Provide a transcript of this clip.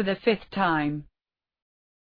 for the fifth time.